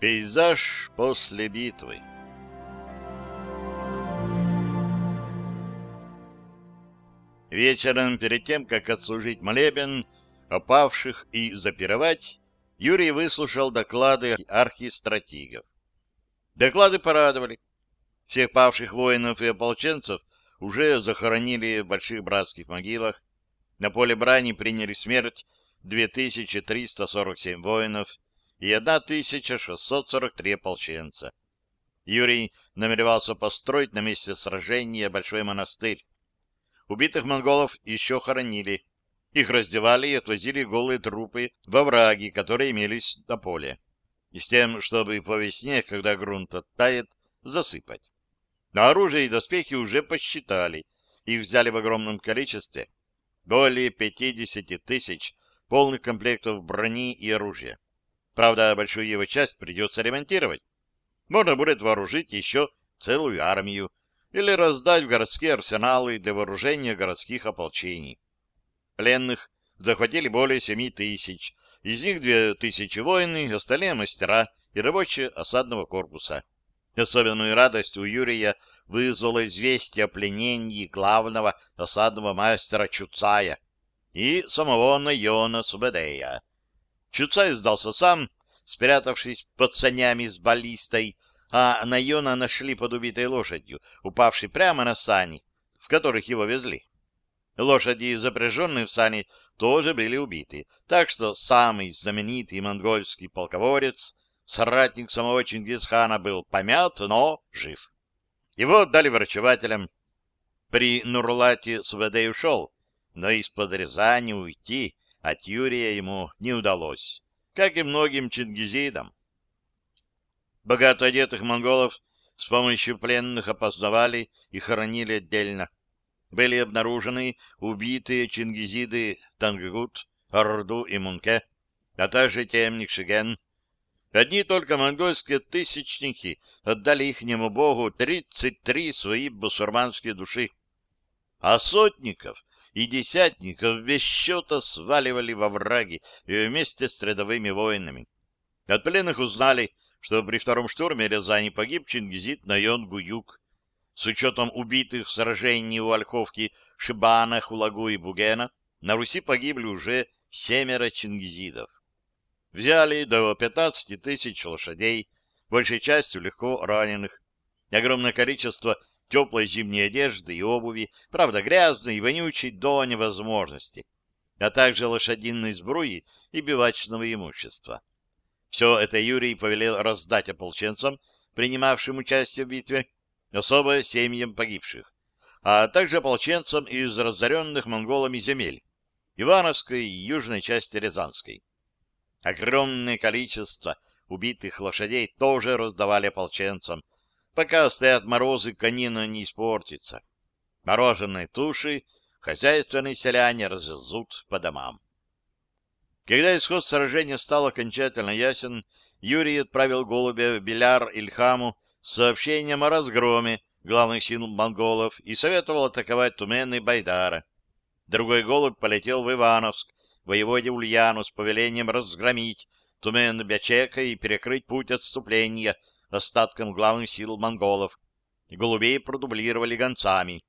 Пейзаж после битвы Вечером, перед тем, как отслужить молебен, опавших и запировать, Юрий выслушал доклады архистратигов. Доклады порадовали. Всех павших воинов и ополченцев уже захоронили в больших братских могилах. На поле брани приняли смерть 2347 воинов и 1643 ополченца. Юрий намеревался построить на месте сражения большой монастырь. Убитых монголов еще хоронили. Их раздевали и отвозили голые трупы во враги, которые имелись на поле. И с тем, чтобы по весне, когда грунт оттает, засыпать. Но оружие и доспехи уже посчитали. Их взяли в огромном количестве. Более 50 тысяч полных комплектов брони и оружия. Правда, большую его часть придется ремонтировать. Можно будет вооружить еще целую армию или раздать в городские арсеналы для вооружения городских ополчений. Пленных захватили более семи тысяч, из них две тысячи воины, остальные мастера и рабочие осадного корпуса. Особенную радость у Юрия вызвало известие о пленении главного осадного мастера Чуцая и самого Найона Субедея. Чуцай сдался сам, спрятавшись под санями с баллистой, а Найона нашли под убитой лошадью, упавшей прямо на сани, в которых его везли. Лошади, запряженные в сани, тоже были убиты, так что самый знаменитый монгольский полководец, соратник самого Чингисхана, был помят, но жив. Его отдали врачевателям. При Нурлате Сведей ушел, но из-под Рязани уйти от Юрия ему не удалось, как и многим чингизидам. Богато одетых монголов с помощью пленных опознавали и хоронили отдельно. Были обнаружены убитые чингизиды Танггут, Орду и Мунке, а также темник Шиген. Одни только монгольские тысячники отдали ихнему богу 33 свои бусурманские души. А сотников и десятников без счета сваливали во враги вместе с рядовыми воинами. От пленных узнали, что при втором штурме Рязани погиб чингизит Найон Гуюк. С учетом убитых в сражении у Ольховки Шибана, Хулагу и Бугена, на Руси погибли уже семеро чингизидов. Взяли до 15 тысяч лошадей, большей частью легко раненых. Огромное количество теплой зимней одежды и обуви, правда грязной и вонючей до невозможности, а также лошадиной сбруи и бивачного имущества. Все это Юрий повелел раздать ополченцам, принимавшим участие в битве, особо семьям погибших, а также ополченцам из разоренных монголами земель, Ивановской и южной части Рязанской. Огромное количество убитых лошадей тоже раздавали ополченцам, пока стоят морозы, конина не испортится. Мороженые туши хозяйственные селяне развезут по домам. Когда исход сражения стал окончательно ясен, Юрий отправил голубя в Беляр Ильхаму с сообщением о разгроме главных сил монголов и советовал атаковать Тумен и Байдара. Другой голубь полетел в Ивановск, воеводе Ульяну с повелением разгромить Тумен Бячека и перекрыть путь отступления остаткам главных сил монголов. Голубей продублировали гонцами.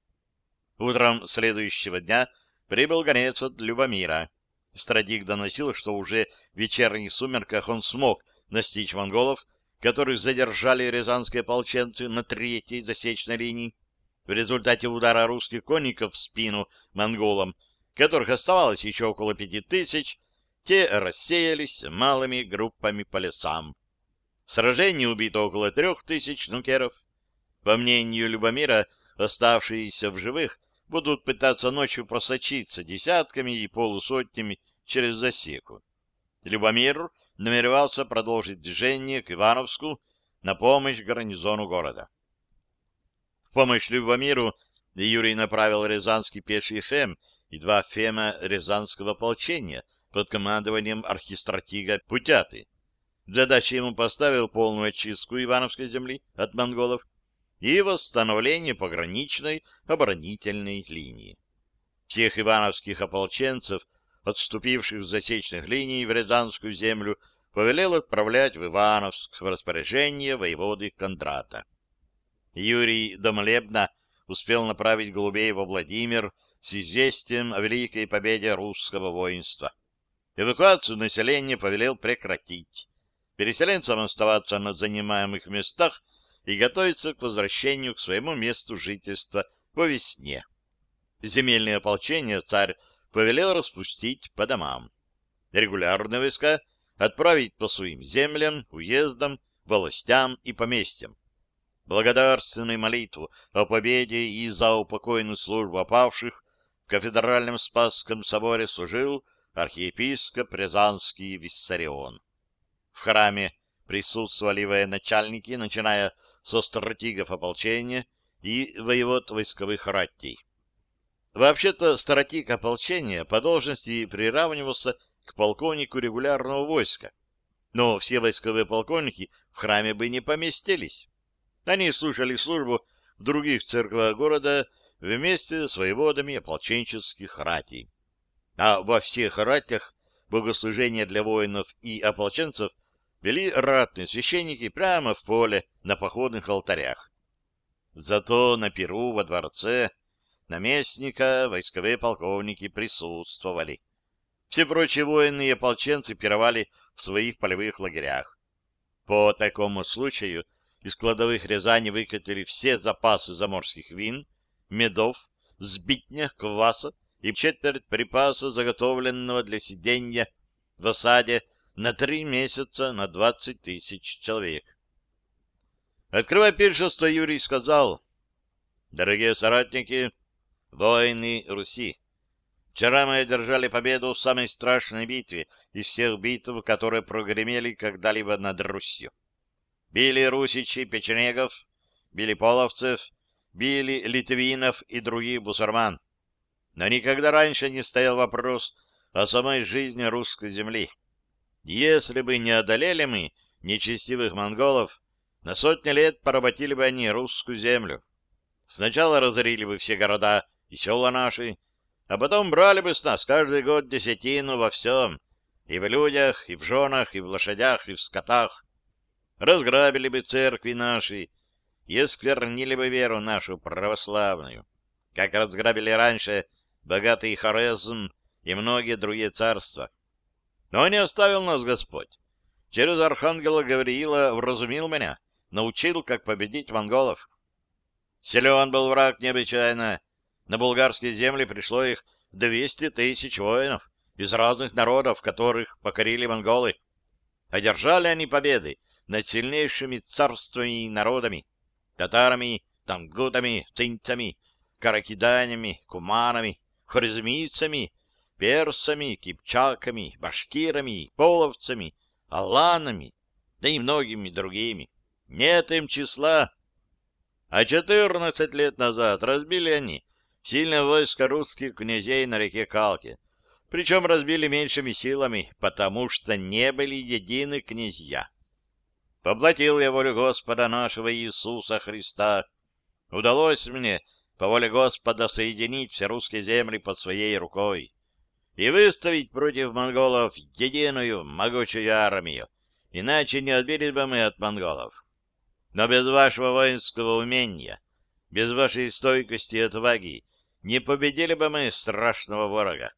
Утром следующего дня прибыл гонец от Любомира. Стратик доносил, что уже в вечерних сумерках он смог настичь монголов, которых задержали рязанские ополченцы на третьей засечной линии. В результате удара русских конников в спину монголам, которых оставалось еще около пяти тысяч, те рассеялись малыми группами по лесам. В сражении убито около трех тысяч нукеров. По мнению Любомира, оставшиеся в живых будут пытаться ночью просочиться десятками и полусотнями через засеку. Любомир намеревался продолжить движение к Ивановску на помощь гарнизону города. В помощь Любомиру Юрий направил Рязанский пеший фем и два фема Рязанского ополчения под командованием архистратига Путяты. Задачей ему поставил полную очистку Ивановской земли от монголов и восстановление пограничной оборонительной линии. Всех ивановских ополченцев, отступивших с засечных линий в Рязанскую землю, повелел отправлять в Ивановск в распоряжение воеводы Кондрата. Юрий Домлебна успел направить голубей во Владимир с известием о великой победе русского воинства. Эвакуацию населения повелел прекратить. Переселенцам оставаться на занимаемых местах и готовиться к возвращению к своему месту жительства по весне. Земельное ополчение царь повелел распустить по домам. Регулярные войска отправить по своим землям, уездам, властям и поместьям. Благодарственную молитву о победе и за упокойную службу опавших в кафедральном Спасском соборе служил архиепископ Рязанский Виссарион. В храме присутствовали военачальники, начиная со стратегов ополчения и воевод войсковых ратей. Вообще-то стратег ополчения по должности приравнивался к полковнику регулярного войска, но все войсковые полковники в храме бы не поместились. Они слушали службу в других церквах города вместе с воеводами ополченческих ратей. А во всех ратях богослужения для воинов и ополченцев вели ратные священники прямо в поле на походных алтарях. Зато на Перу во дворце наместника войсковые полковники присутствовали. Все прочие воины и ополченцы пировали в своих полевых лагерях. По такому случаю из кладовых Рязани выкатили все запасы заморских вин, медов, сбитня, кваса и четверть припаса, заготовленного для сиденья в осаде на три месяца на двадцать тысяч человек. Открывая пиршество, Юрий сказал, «Дорогие соратники, воины Руси, вчера мы одержали победу в самой страшной битве из всех битв, которые прогремели когда-либо над Русью. Били русичи печенегов, били половцев, били литвинов и других бусурман. Но никогда раньше не стоял вопрос о самой жизни русской земли. Если бы не одолели мы нечестивых монголов, на сотни лет поработили бы они русскую землю. Сначала разорили бы все города и села наши, а потом брали бы с нас каждый год десятину во всем, и в людях, и в женах, и в лошадях, и в скотах. Разграбили бы церкви наши и осквернили бы веру нашу православную, как разграбили раньше богатый Хорезм и многие другие царства. Но не оставил нас Господь. Через архангела Гавриила вразумил меня, научил, как победить монголов. Силен был враг необычайно. На булгарские земли пришло их 200 тысяч воинов из разных народов, которых покорили монголы. Одержали они победы над сильнейшими царствами и народами, татарами, тангутами, цинцами, каракиданями, куманами, хорезмийцами, персами, кипчаками, башкирами, половцами, аланами, да и многими другими. Нет им числа. А четырнадцать лет назад разбили они сильное войско русских князей на реке Калке. Причем разбили меньшими силами, потому что не были едины князья. Поплатил я волю Господа нашего Иисуса Христа. Удалось мне по воле Господа соединить все русские земли под своей рукой и выставить против монголов единую могучую армию, иначе не отбились бы мы от монголов. Но без вашего воинского умения, без вашей стойкости и отваги не победили бы мы страшного ворога.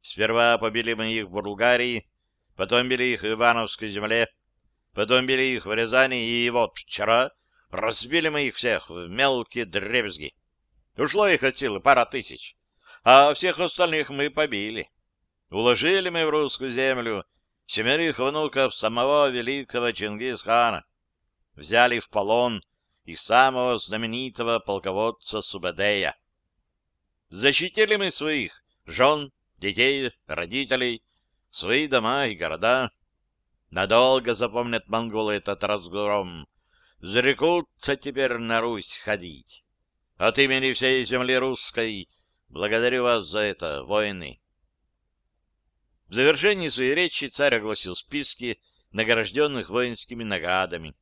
Сперва побили мы их в Булгарии, потом били их в Ивановской земле, потом били их в Рязани, и вот вчера разбили мы их всех в мелкие дребезги. Ушло их от силы пара тысяч, а всех остальных мы побили. Уложили мы в русскую землю семерых внуков самого великого Чингисхана взяли в полон и самого знаменитого полководца Субадея. Защитили мы своих жен, детей, родителей, свои дома и города. Надолго запомнят монголы этот разгром. Зарекутся теперь на Русь ходить. От имени всей земли русской благодарю вас за это, воины. В завершении своей речи царь огласил списки награжденных воинскими наградами.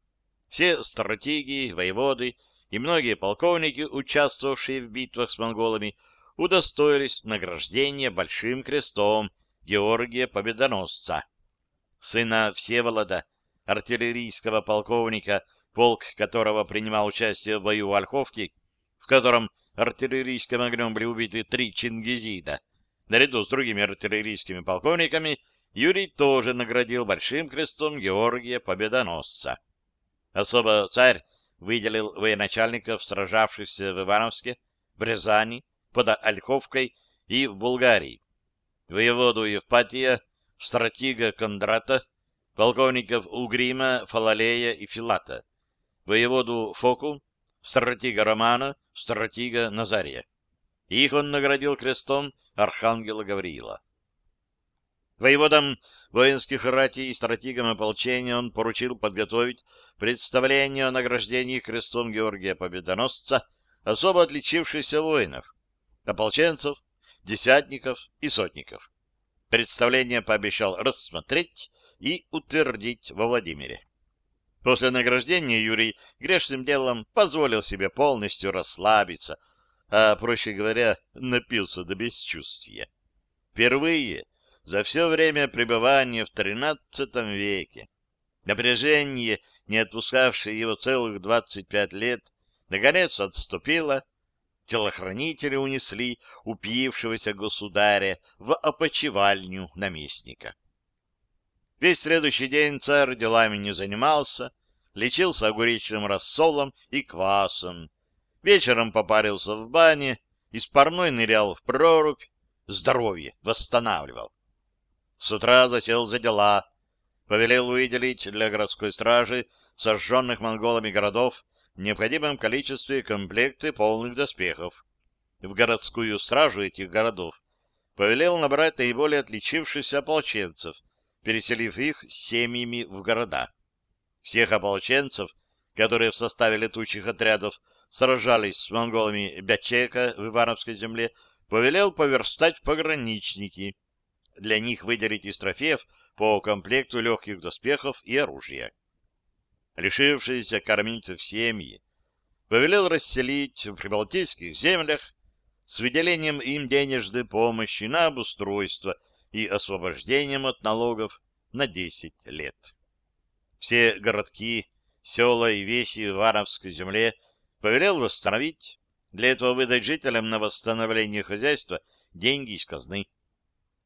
Все стратегии, воеводы и многие полковники, участвовавшие в битвах с монголами, удостоились награждения Большим крестом Георгия Победоносца. сына Всеволода, артиллерийского полковника, полк которого принимал участие в бою в Ольховке, в котором артиллерийским огнем были убиты три чингизида. Наряду с другими артиллерийскими полковниками Юрий тоже наградил большим крестом Георгия Победоносца. Особо царь выделил военачальников, сражавшихся в Ивановске, в Рязани, под Ольховкой и в Булгарии. Воеводу Евпатия, стратега Кондрата, полковников Угрима, Фалалея и Филата, воеводу Фоку, стратега Романа, стратега Назария. Их он наградил крестом архангела Гавриила. Воеводам воинских ратей и стратегам ополчения он поручил подготовить представление о награждении крестом Георгия Победоносца особо отличившихся воинов, ополченцев, десятников и сотников. Представление пообещал рассмотреть и утвердить во Владимире. После награждения Юрий грешным делом позволил себе полностью расслабиться, а, проще говоря, напился до бесчувствия. Впервые за все время пребывания в XIII веке напряжение, не отпускавшее его целых 25 лет, наконец отступило, телохранители унесли упившегося государя в опочивальню наместника. Весь следующий день царь делами не занимался, лечился огуречным рассолом и квасом. Вечером попарился в бане, из парной нырял в прорубь, здоровье восстанавливал. С утра засел за дела, повелел выделить для городской стражи сожженных монголами городов в необходимом количестве комплекты полных доспехов. В городскую стражу этих городов повелел набрать наиболее отличившихся ополченцев, переселив их с семьями в города. Всех ополченцев, которые в составе летучих отрядов сражались с монголами Бячека в Ивановской земле, повелел поверстать в пограничники. Для них выделить из трофеев по комплекту легких доспехов и оружия лишившиеся кормильцев семьи, повелел расселить в прибалтийских землях с выделением им денежной помощи на обустройство и освобождением от налогов на 10 лет. Все городки, села и веси в Ивановской земле повелел восстановить, для этого выдать жителям на восстановление хозяйства деньги из казны.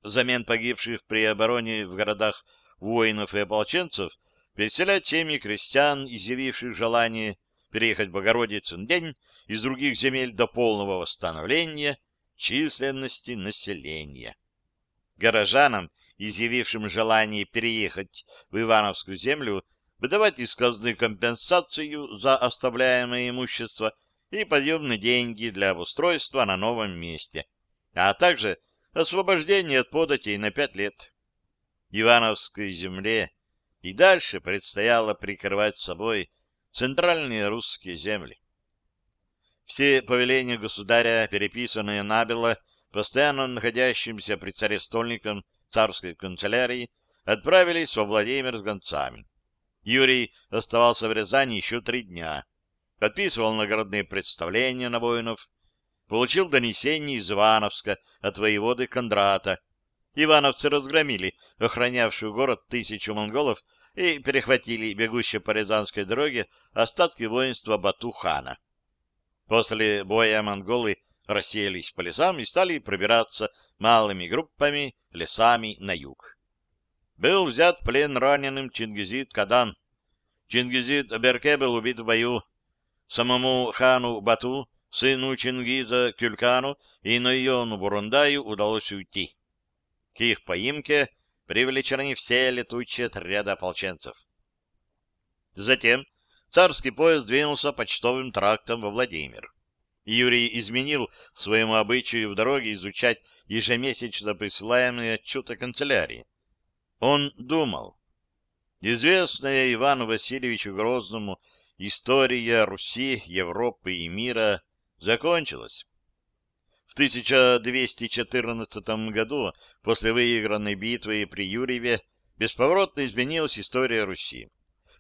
Взамен погибших при обороне в городах воинов и ополченцев переселять семьи крестьян, изъявивших желание переехать в Богородицын день из других земель до полного восстановления численности населения. Горожанам, изъявившим желание переехать в Ивановскую землю, выдавать из казны компенсацию за оставляемое имущество и подъемные деньги для обустройства на новом месте, а также освобождение от податей на пять лет. Ивановской земле и дальше предстояло прикрывать собой центральные русские земли. Все повеления государя, переписанные набело, постоянно находящимся при царе стольником царской канцелярии, отправились во Владимир с гонцами. Юрий оставался в Рязани еще три дня, подписывал наградные представления на воинов, получил донесение из Ивановска от воеводы Кондрата, Ивановцы разгромили охранявшую город тысячу монголов и перехватили бегущие по Рязанской дороге остатки воинства Бату-хана. После боя монголы рассеялись по лесам и стали пробираться малыми группами лесами на юг. Был взят в плен раненым Чингизид Кадан. Чингизид Берке был убит в бою. Самому хану Бату, сыну Чингиза Кюлькану и Нойону Бурундаю удалось уйти. К их поимке привлечены все летучие отряды ополченцев. Затем царский поезд двинулся почтовым трактом во Владимир. Юрий изменил своему обычаю в дороге изучать ежемесячно присылаемые отчеты канцелярии. Он думал. Известная Ивану Васильевичу Грозному история Руси, Европы и мира закончилась. В 1214 году, после выигранной битвы при Юрьеве, бесповоротно изменилась история Руси.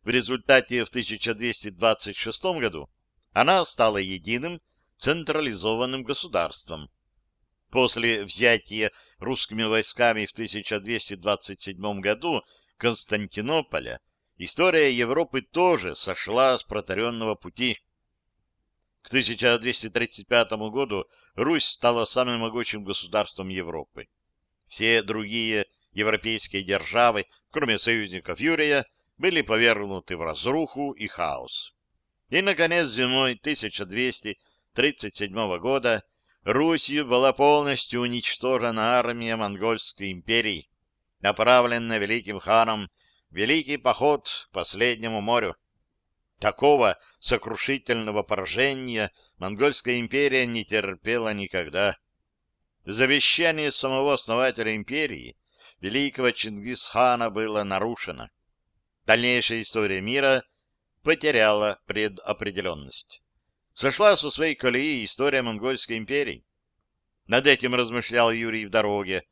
В результате в 1226 году она стала единым централизованным государством. После взятия русскими войсками в 1227 году Константинополя история Европы тоже сошла с протаренного пути. К 1235 году Русь стала самым могучим государством Европы. Все другие европейские державы, кроме союзников Юрия, были повергнуты в разруху и хаос. И, наконец, зимой 1237 года Русью была полностью уничтожена армия Монгольской империи, направленная великим ханом Великий поход к последнему морю. Такого сокрушительного поражения Монгольская империя не терпела никогда. Завещание самого основателя империи, великого Чингисхана, было нарушено. Дальнейшая история мира потеряла предопределенность. Сошла со своей колеи история Монгольской империи. Над этим размышлял Юрий в дороге.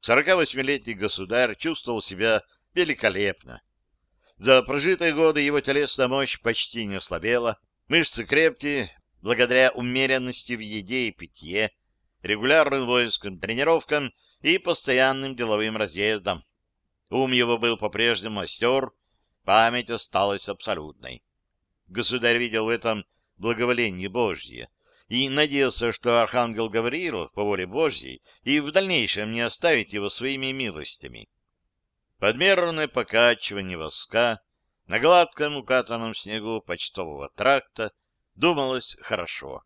Сорокавосьмилетний государь чувствовал себя великолепно. За прожитые годы его телесная мощь почти не ослабела, мышцы крепкие, благодаря умеренности в еде и питье, регулярным воинским тренировкам и постоянным деловым разъездам. Ум его был по-прежнему остер, память осталась абсолютной. Государь видел в этом благоволение Божье и надеялся, что архангел Гавриил по воле Божьей и в дальнейшем не оставит его своими милостями. Подмерное покачивание воска на гладком укатанном снегу почтового тракта думалось хорошо.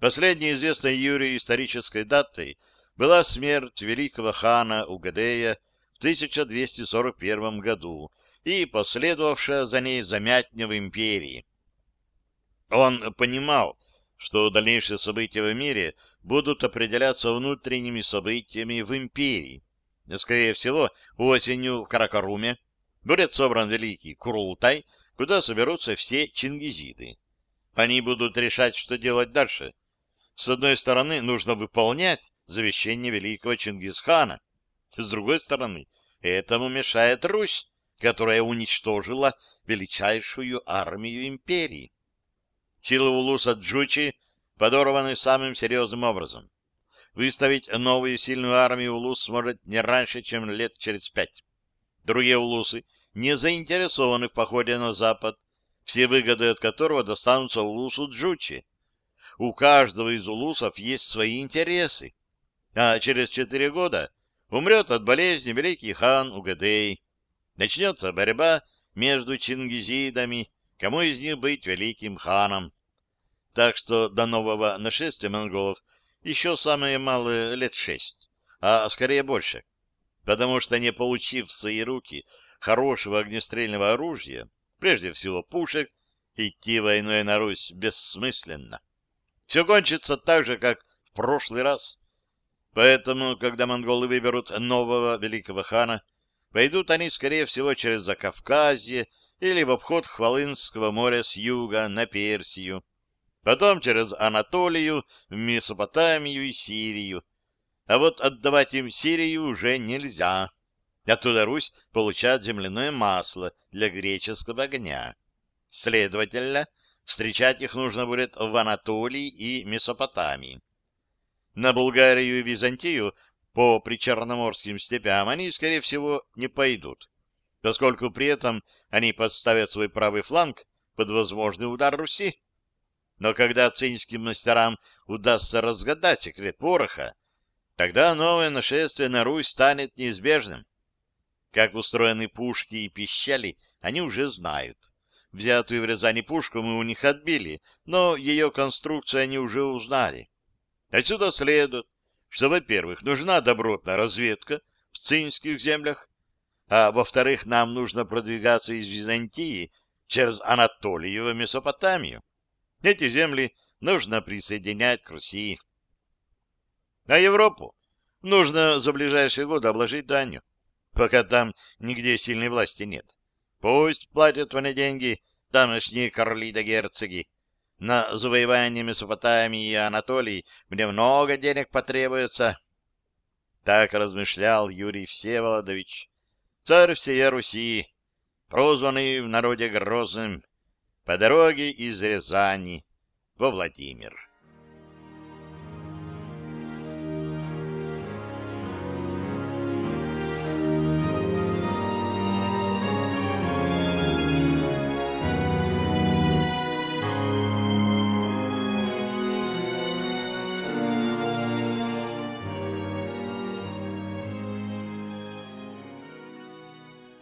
Последней известной Юрию исторической датой была смерть великого хана Угадея в 1241 году и последовавшая за ней замятня в империи. Он понимал, что дальнейшие события в мире будут определяться внутренними событиями в империи, Скорее всего, осенью в Каракаруме будет собран великий Курултай, куда соберутся все чингизиды. Они будут решать, что делать дальше. С одной стороны, нужно выполнять завещание великого Чингисхана. С другой стороны, этому мешает Русь, которая уничтожила величайшую армию империи. Силы Улуса Джучи подорваны самым серьезным образом. Выставить новую сильную армию Улус сможет не раньше, чем лет через пять. Другие Улусы не заинтересованы в походе на запад, все выгоды от которого достанутся Улусу Джучи. У каждого из Улусов есть свои интересы. А через четыре года умрет от болезни великий хан Угадей. Начнется борьба между чингизидами, кому из них быть великим ханом. Так что до нового нашествия монголов еще самое малое лет шесть, а скорее больше, потому что не получив в свои руки хорошего огнестрельного оружия, прежде всего пушек, идти войной на Русь бессмысленно. Все кончится так же, как в прошлый раз. Поэтому, когда монголы выберут нового великого хана, пойдут они, скорее всего, через Закавказье или в обход Хвалынского моря с юга на Персию, потом через Анатолию, Месопотамию и Сирию. А вот отдавать им Сирию уже нельзя. Оттуда Русь получает земляное масло для греческого огня. Следовательно, встречать их нужно будет в Анатолии и Месопотамии. На Булгарию и Византию по причерноморским степям они, скорее всего, не пойдут, поскольку при этом они подставят свой правый фланг под возможный удар Руси. Но когда цинским мастерам удастся разгадать секрет пороха, тогда новое нашествие на Русь станет неизбежным. Как устроены пушки и пищали, они уже знают. Взятую в Рязани пушку мы у них отбили, но ее конструкцию они уже узнали. Отсюда следует, что, во-первых, нужна добротная разведка в цинских землях, а во-вторых, нам нужно продвигаться из Византии через Анатолию в Месопотамию. Эти земли нужно присоединять к Руси. А Европу нужно за ближайшие годы обложить данью, пока там нигде сильной власти нет. Пусть платят они деньги тамошние короли да герцоги. На завоевание Месопотамии и Анатолии мне много денег потребуется. Так размышлял Юрий Всеволодович, царь всея Руси, прозванный в народе Грозным, по дороге из Рязани во Владимир.